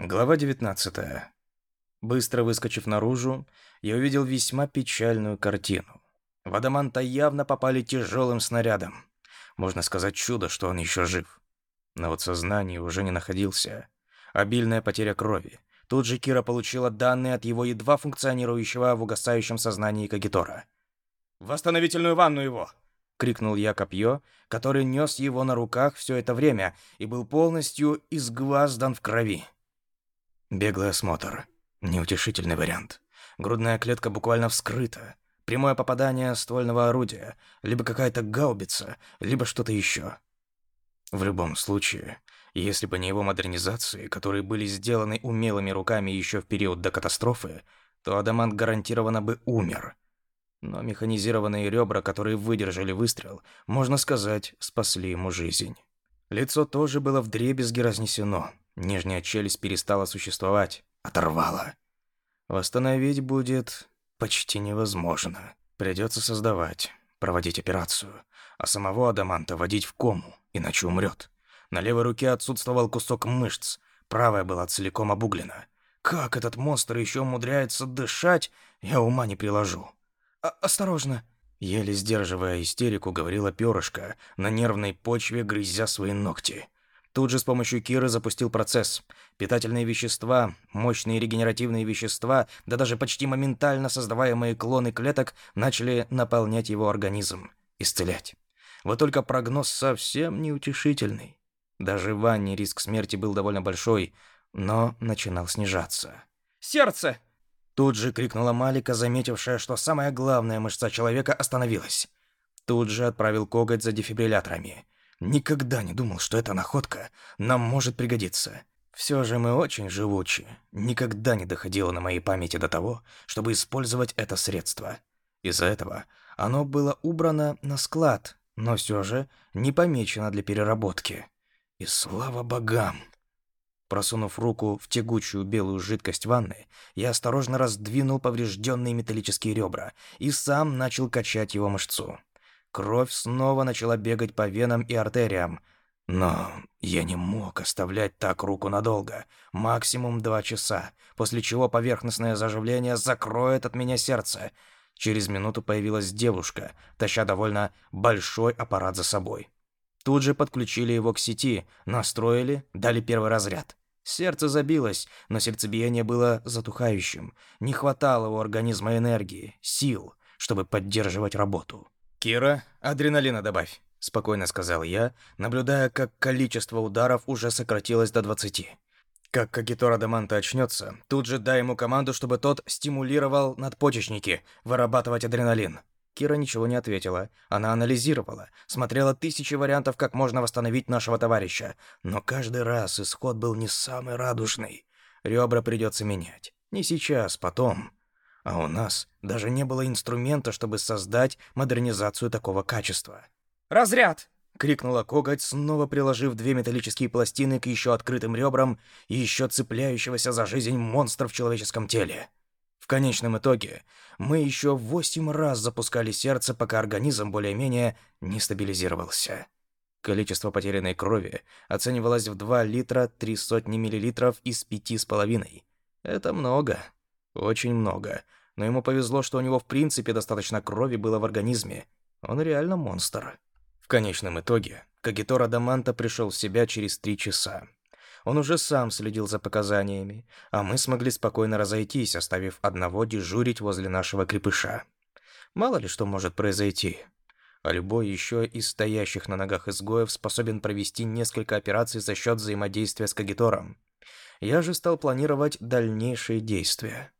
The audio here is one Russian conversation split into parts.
Глава 19. Быстро выскочив наружу, я увидел весьма печальную картину. В Адаманта явно попали тяжелым снарядом. Можно сказать чудо, что он еще жив. Но вот сознание уже не находился. Обильная потеря крови. Тут же Кира получила данные от его едва функционирующего в угасающем сознании Кагитора. «Восстановительную ванну его!» — крикнул я копье, который нес его на руках все это время и был полностью изгваздан в крови. Беглый осмотр. Неутешительный вариант. Грудная клетка буквально вскрыта. Прямое попадание ствольного орудия. Либо какая-то гаубица, либо что-то еще. В любом случае, если бы не его модернизации, которые были сделаны умелыми руками еще в период до катастрофы, то Адамант гарантированно бы умер. Но механизированные ребра, которые выдержали выстрел, можно сказать, спасли ему жизнь. Лицо тоже было вдребезги разнесено. Нижняя челюсть перестала существовать, оторвала. Восстановить будет почти невозможно. Придется создавать, проводить операцию, а самого Адаманта водить в кому, иначе умрет. На левой руке отсутствовал кусок мышц, правая была целиком обуглена. Как этот монстр еще умудряется дышать, я ума не приложу. «А «Осторожно!» Еле сдерживая истерику, говорила перышко, на нервной почве грызя свои ногти. Тут же с помощью Киры запустил процесс. Питательные вещества, мощные регенеративные вещества, да даже почти моментально создаваемые клоны клеток начали наполнять его организм, исцелять. Вот только прогноз совсем неутешительный. Даже в ванне риск смерти был довольно большой, но начинал снижаться. «Сердце!» Тут же крикнула Малика, заметившая, что самая главная мышца человека остановилась. Тут же отправил коготь за дефибрилляторами. Никогда не думал, что эта находка нам может пригодиться. Все же мы очень живучи. Никогда не доходило на моей памяти до того, чтобы использовать это средство. Из-за этого оно было убрано на склад, но все же не помечено для переработки. И слава богам! Просунув руку в тягучую белую жидкость ванны, я осторожно раздвинул поврежденные металлические ребра и сам начал качать его мышцу. Кровь снова начала бегать по венам и артериям. Но я не мог оставлять так руку надолго. Максимум два часа, после чего поверхностное заживление закроет от меня сердце. Через минуту появилась девушка, таща довольно большой аппарат за собой. Тут же подключили его к сети, настроили, дали первый разряд. Сердце забилось, но сердцебиение было затухающим. Не хватало у организма энергии, сил, чтобы поддерживать работу. «Кира, адреналина добавь», — спокойно сказал я, наблюдая, как количество ударов уже сократилось до 20. Как Кагитора Даманта очнется, тут же дай ему команду, чтобы тот стимулировал надпочечники, вырабатывать адреналин. Кира ничего не ответила. Она анализировала, смотрела тысячи вариантов, как можно восстановить нашего товарища. Но каждый раз исход был не самый радужный. Ребра придется менять. Не сейчас, потом. А у нас даже не было инструмента, чтобы создать модернизацию такого качества. «Разряд!» — крикнула коготь, снова приложив две металлические пластины к еще открытым ребрам и еще цепляющегося за жизнь монстра в человеческом теле. В конечном итоге мы еще восемь раз запускали сердце, пока организм более-менее не стабилизировался. Количество потерянной крови оценивалось в 2 литра 3 сотни миллилитров из пяти с половиной. Это много. Очень много. Но ему повезло, что у него в принципе достаточно крови было в организме. Он реально монстр. В конечном итоге, Кагитор Адаманта пришел в себя через три часа. Он уже сам следил за показаниями, а мы смогли спокойно разойтись, оставив одного дежурить возле нашего крепыша. Мало ли что может произойти. А любой еще из стоящих на ногах изгоев способен провести несколько операций за счет взаимодействия с Кагитором. Я же стал планировать дальнейшие действия.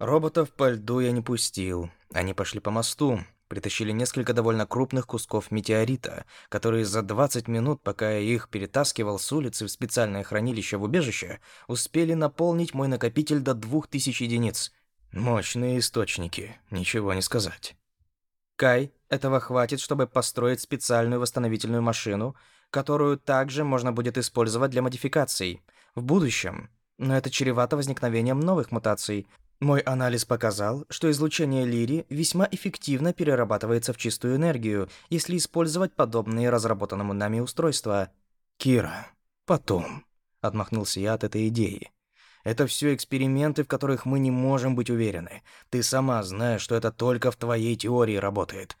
Роботов по льду я не пустил. Они пошли по мосту, притащили несколько довольно крупных кусков метеорита, которые за 20 минут, пока я их перетаскивал с улицы в специальное хранилище в убежище, успели наполнить мой накопитель до 2000 единиц. Мощные источники, ничего не сказать. Кай, этого хватит, чтобы построить специальную восстановительную машину, которую также можно будет использовать для модификаций в будущем. Но это чревато возникновением новых мутаций, мой анализ показал, что излучение Лири весьма эффективно перерабатывается в чистую энергию, если использовать подобные разработанному нами устройства. «Кира, потом», — отмахнулся я от этой идеи. Это все эксперименты, в которых мы не можем быть уверены. Ты сама знаешь, что это только в твоей теории работает.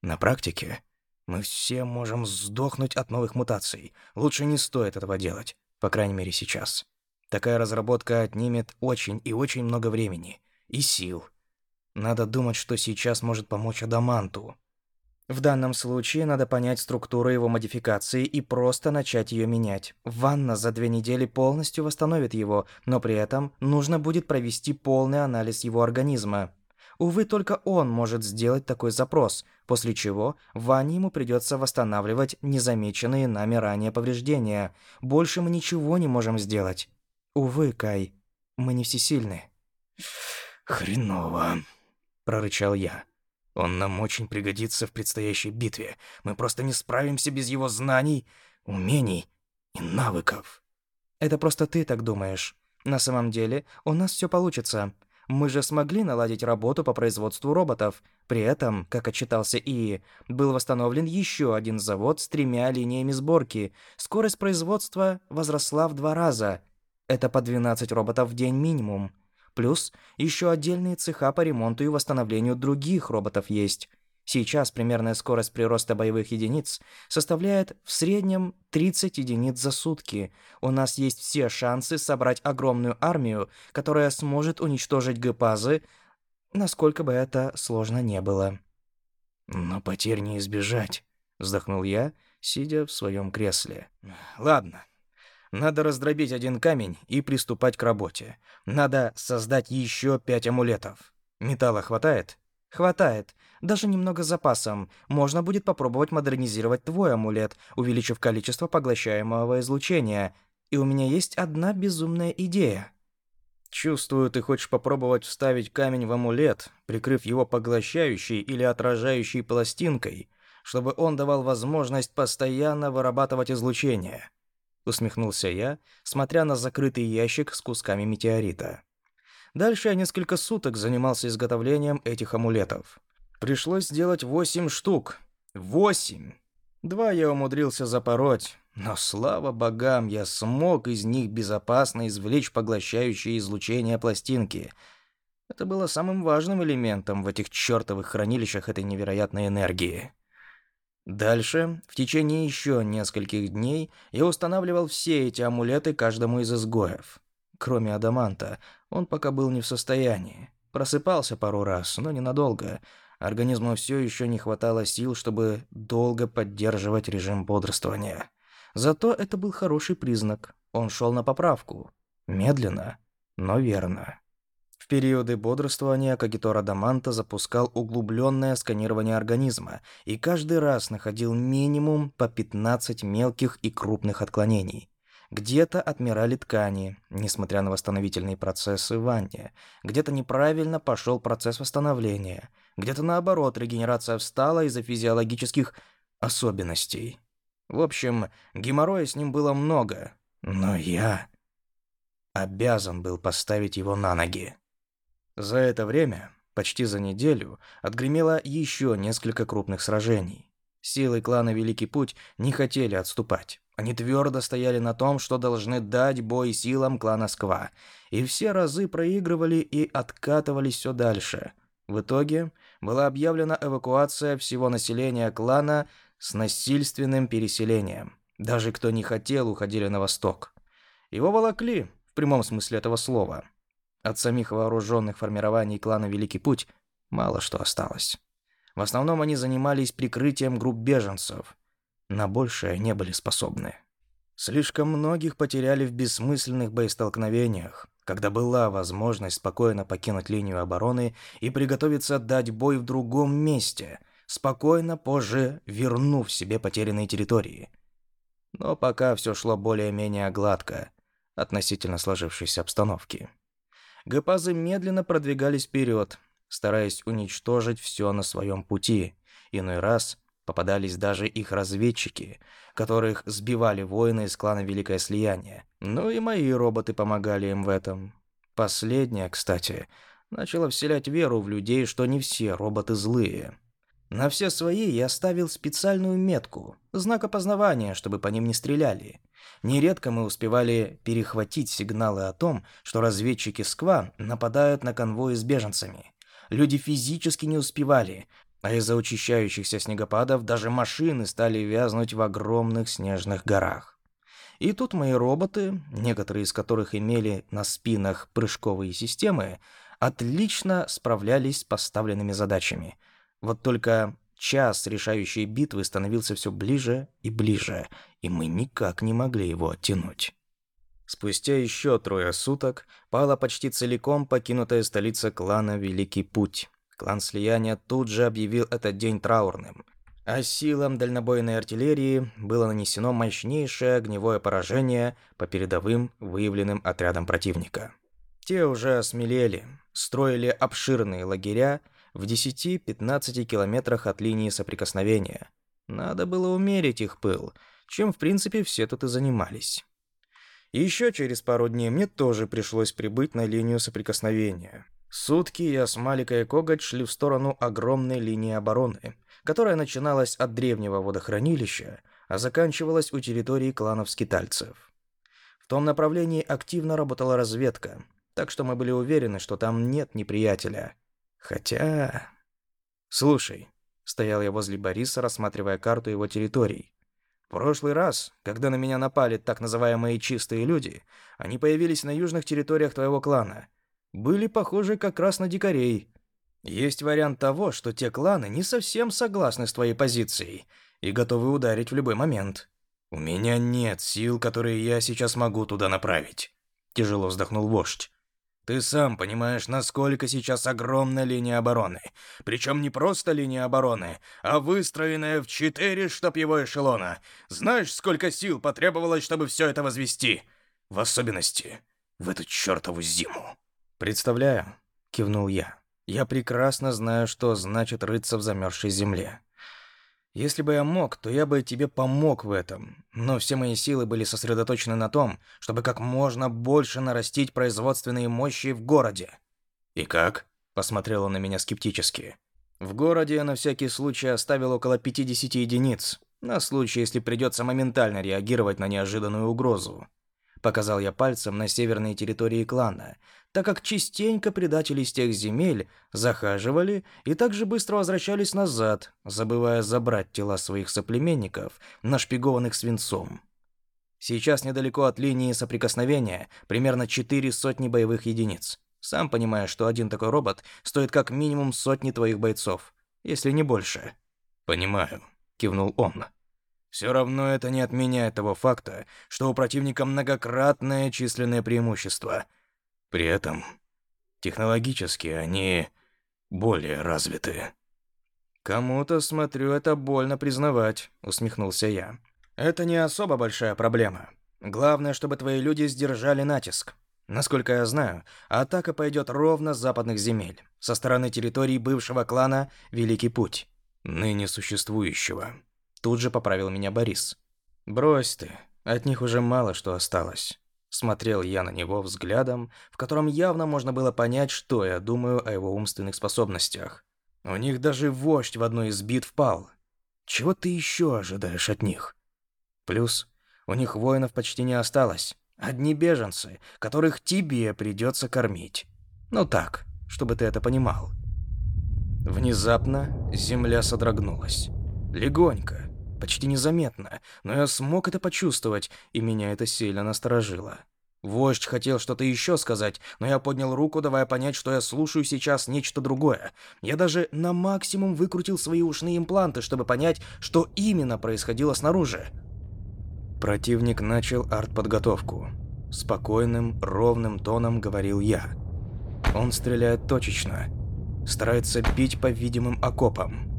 На практике мы все можем сдохнуть от новых мутаций. Лучше не стоит этого делать, по крайней мере сейчас. Такая разработка отнимет очень и очень много времени и сил. Надо думать, что сейчас может помочь Адаманту. В данном случае надо понять структуру его модификации и просто начать ее менять. Ванна за две недели полностью восстановит его, но при этом нужно будет провести полный анализ его организма. Увы, только он может сделать такой запрос, после чего Ване ему придется восстанавливать незамеченные нами ранее повреждения. Больше мы ничего не можем сделать. Увы, Кай, мы не всесильны. «Хреново», — прорычал я. Он нам очень пригодится в предстоящей битве. Мы просто не справимся без его знаний, умений и навыков. Это просто ты так думаешь. На самом деле, у нас все получится. Мы же смогли наладить работу по производству роботов. При этом, как отчитался ИИ, был восстановлен еще один завод с тремя линиями сборки. Скорость производства возросла в два раза. Это по 12 роботов в день минимум. Плюс еще отдельные цеха по ремонту и восстановлению других роботов есть. Сейчас примерная скорость прироста боевых единиц составляет в среднем 30 единиц за сутки. У нас есть все шансы собрать огромную армию, которая сможет уничтожить ГПАЗы, насколько бы это сложно не было. «Но потерь не избежать», — вздохнул я, сидя в своем кресле. «Ладно, надо раздробить один камень и приступать к работе. Надо создать еще пять амулетов. Металла хватает? Хватает. Даже немного запасом. Можно будет попробовать модернизировать твой амулет, увеличив количество поглощаемого излучения. И у меня есть одна безумная идея. Чувствую, ты хочешь попробовать вставить камень в амулет, прикрыв его поглощающей или отражающей пластинкой, чтобы он давал возможность постоянно вырабатывать излучение усмехнулся я, смотря на закрытый ящик с кусками метеорита. Дальше я несколько суток занимался изготовлением этих амулетов. Пришлось сделать восемь штук. Восемь! Два я умудрился запороть, но слава богам, я смог из них безопасно извлечь поглощающие излучение пластинки. Это было самым важным элементом в этих чертовых хранилищах этой невероятной энергии. Дальше, в течение еще нескольких дней, я устанавливал все эти амулеты каждому из изгоев. Кроме Адаманта, он пока был не в состоянии. Просыпался пару раз, но ненадолго. Организму все еще не хватало сил, чтобы долго поддерживать режим бодрствования. Зато это был хороший признак. Он шел на поправку. Медленно, но верно. Периоды бодрствования Кагитор Адаманта запускал углубленное сканирование организма и каждый раз находил минимум по 15 мелких и крупных отклонений. Где-то отмирали ткани, несмотря на восстановительные процессы в ванне. Где-то неправильно пошел процесс восстановления. Где-то наоборот, регенерация встала из-за физиологических особенностей. В общем, геморроя с ним было много, но я обязан был поставить его на ноги. За это время, почти за неделю, отгремело еще несколько крупных сражений. Силы клана Великий Путь не хотели отступать. Они твердо стояли на том, что должны дать бой силам клана Сква, и все разы проигрывали и откатывались все дальше. В итоге была объявлена эвакуация всего населения клана с насильственным переселением. Даже кто не хотел, уходили на восток. Его волокли, в прямом смысле этого слова. От самих вооруженных формирований клана Великий Путь мало что осталось. В основном они занимались прикрытием групп беженцев. На большее не были способны. Слишком многих потеряли в бессмысленных боестолкновениях, когда была возможность спокойно покинуть линию обороны и приготовиться дать бой в другом месте, спокойно позже вернув себе потерянные территории. Но пока все шло более-менее гладко относительно сложившейся обстановки. Гепазы медленно продвигались вперед, стараясь уничтожить все на своем пути. Иной раз попадались даже их разведчики, которых сбивали воины из клана Великое Слияние. Ну и мои роботы помогали им в этом. Последнее, кстати, начало вселять веру в людей, что не все роботы злые. На все свои я ставил специальную метку, знак опознавания, чтобы по ним не стреляли. Нередко мы успевали перехватить сигналы о том, что разведчики Сква нападают на конвои с беженцами. Люди физически не успевали, а из-за учащающихся снегопадов даже машины стали вязнуть в огромных снежных горах. И тут мои роботы, некоторые из которых имели на спинах прыжковые системы, отлично справлялись с поставленными задачами. Вот только час решающей битвы становился все ближе и ближе, и мы никак не могли его оттянуть. Спустя еще трое суток пала почти целиком покинутая столица клана Великий Путь. Клан Слияния тут же объявил этот день траурным, а силам дальнобойной артиллерии было нанесено мощнейшее огневое поражение по передовым выявленным отрядам противника. Те уже осмелели, строили обширные лагеря в 10-15 километрах от линии соприкосновения. Надо было умерить их пыл, чем, в принципе, все тут и занимались. Еще через пару дней мне тоже пришлось прибыть на линию соприкосновения. Сутки я с Маликой и Коготь шли в сторону огромной линии обороны, которая начиналась от древнего водохранилища, а заканчивалась у территории кланов скитальцев. В том направлении активно работала разведка, так что мы были уверены, что там нет неприятеля. Хотя... Слушай, стоял я возле Бориса, рассматривая карту его территорий. В прошлый раз, когда на меня напали так называемые чистые люди, они появились на южных территориях твоего клана. Были похожи как раз на дикарей. Есть вариант того, что те кланы не совсем согласны с твоей позицией и готовы ударить в любой момент. У меня нет сил, которые я сейчас могу туда направить. Тяжело вздохнул вождь. Ты сам понимаешь, насколько сейчас огромна линия обороны. Причем не просто линия обороны, а выстроенная в четыре чтоб эшелона. Знаешь, сколько сил потребовалось, чтобы все это возвести? В особенности в эту чертову зиму. «Представляю», — кивнул я. «Я прекрасно знаю, что значит рыться в замерзшей земле. Если бы я мог, то я бы тебе помог в этом, но все мои силы были сосредоточены на том, чтобы как можно больше нарастить производственные мощи в городе. И как? посмотрел он на меня скептически. В городе я на всякий случай оставил около 50 единиц, на случай, если придется моментально реагировать на неожиданную угрозу. Показал я пальцем на северные территории клана, так как частенько предатели из тех земель захаживали и также быстро возвращались назад, забывая забрать тела своих соплеменников, нашпигованных свинцом. Сейчас недалеко от линии соприкосновения примерно четыре сотни боевых единиц. Сам понимаешь, что один такой робот стоит как минимум сотни твоих бойцов, если не больше. «Понимаю», — кивнул он. «Все равно это не отменяет того факта, что у противника многократное численное преимущество — при этом технологически они более развиты. «Кому-то, смотрю, это больно признавать», — усмехнулся я. «Это не особо большая проблема. Главное, чтобы твои люди сдержали натиск. Насколько я знаю, атака пойдет ровно с западных земель, со стороны территории бывшего клана Великий Путь, ныне существующего». Тут же поправил меня Борис. «Брось ты, от них уже мало что осталось. Смотрел я на него взглядом, в котором явно можно было понять, что я думаю о его умственных способностях. У них даже вождь в одной из битв пал. Чего ты еще ожидаешь от них? Плюс, у них воинов почти не осталось. Одни беженцы, которых тебе придется кормить. Ну так, чтобы ты это понимал. Внезапно земля содрогнулась. Легонько, почти незаметно, но я смог это почувствовать, и меня это сильно насторожило. Вождь хотел что-то еще сказать, но я поднял руку, давая понять, что я слушаю сейчас нечто другое. Я даже на максимум выкрутил свои ушные импланты, чтобы понять, что именно происходило снаружи. Противник начал артподготовку. Спокойным, ровным тоном говорил я. Он стреляет точечно. Старается бить по видимым окопам.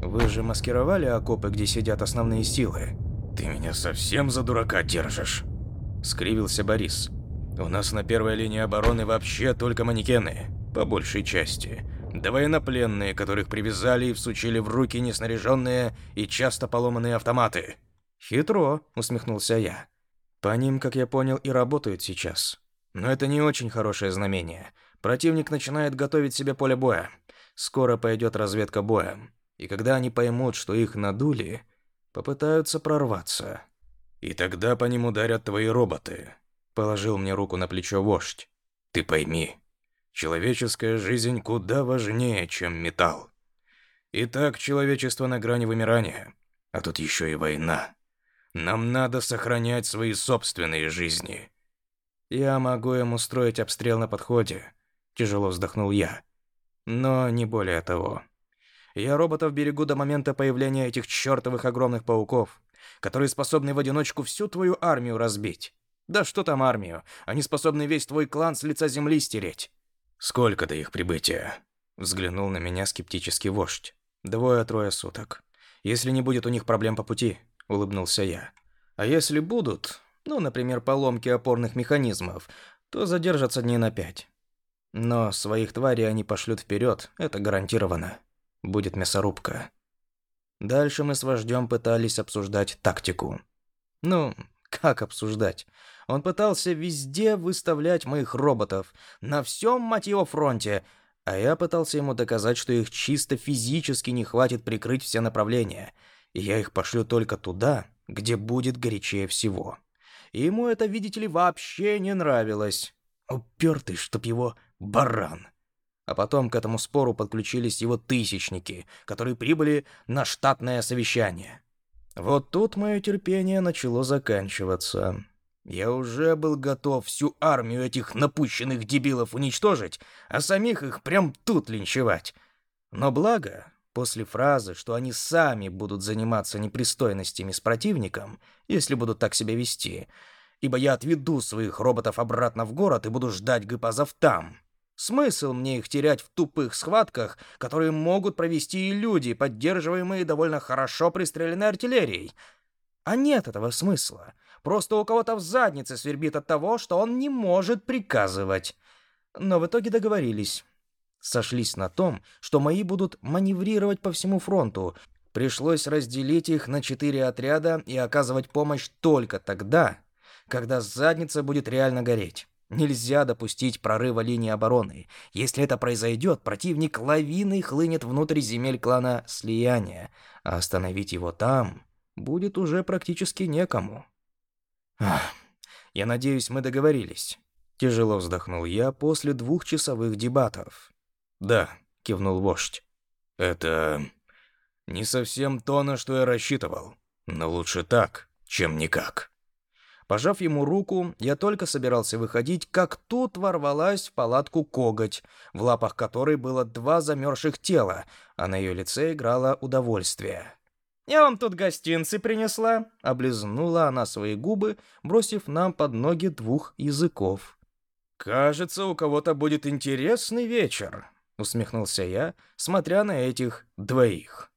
Вы же маскировали окопы, где сидят основные силы? Ты меня совсем за дурака держишь? Скривился Борис. У нас на первой линии обороны вообще только манекены, по большей части. Да военнопленные, которых привязали и всучили в руки неснаряженные и часто поломанные автоматы. Хитро, усмехнулся я. По ним, как я понял, и работают сейчас. Но это не очень хорошее знамение. Противник начинает готовить себе поле боя. Скоро пойдет разведка боя. И когда они поймут, что их надули, попытаются прорваться. И тогда по ним ударят твои роботы. Положил мне руку на плечо вождь. Ты пойми, человеческая жизнь куда важнее, чем металл. И так человечество на грани вымирания, а тут еще и война. Нам надо сохранять свои собственные жизни. Я могу им устроить обстрел на подходе, тяжело вздохнул я. Но не более того. Я роботов берегу до момента появления этих чертовых огромных пауков, которые способны в одиночку всю твою армию разбить. Да что там армию? Они способны весь твой клан с лица земли стереть. Сколько до их прибытия? Взглянул на меня скептический вождь. Двое-трое суток. Если не будет у них проблем по пути, улыбнулся я. А если будут, ну, например, поломки опорных механизмов, то задержатся дней на пять. Но своих тварей они пошлют вперед, это гарантированно. Будет мясорубка. Дальше мы с вождем пытались обсуждать тактику. Ну, как обсуждать? Он пытался везде выставлять моих роботов, на всем, мать его, фронте, а я пытался ему доказать, что их чисто физически не хватит прикрыть все направления, и я их пошлю только туда, где будет горячее всего. И ему это, видите ли, вообще не нравилось. Упертый, чтоб его баран. А потом к этому спору подключились его тысячники, которые прибыли на штатное совещание. Вот тут мое терпение начало заканчиваться. Я уже был готов всю армию этих напущенных дебилов уничтожить, а самих их прям тут линчевать. Но благо, после фразы, что они сами будут заниматься непристойностями с противником, если будут так себя вести, ибо я отведу своих роботов обратно в город и буду ждать гипазов там. Смысл мне их терять в тупых схватках, которые могут провести и люди, поддерживаемые довольно хорошо пристреленной артиллерией? А нет этого смысла. Просто у кого-то в заднице свербит от того, что он не может приказывать. Но в итоге договорились. Сошлись на том, что мои будут маневрировать по всему фронту. Пришлось разделить их на четыре отряда и оказывать помощь только тогда, когда задница будет реально гореть. Нельзя допустить прорыва линии обороны. Если это произойдет, противник лавиной хлынет внутрь земель клана Слияния, а остановить его там будет уже практически некому. Ах, я надеюсь, мы договорились. Тяжело вздохнул я после двухчасовых дебатов. Да, кивнул вождь. Это не совсем то, на что я рассчитывал, но лучше так, чем никак. Пожав ему руку, я только собирался выходить, как тут ворвалась в палатку коготь, в лапах которой было два замерзших тела, а на ее лице играло удовольствие. «Я вам тут гостинцы принесла», — облизнула она свои губы, бросив нам под ноги двух языков. «Кажется, у кого-то будет интересный вечер», — усмехнулся я, смотря на этих двоих.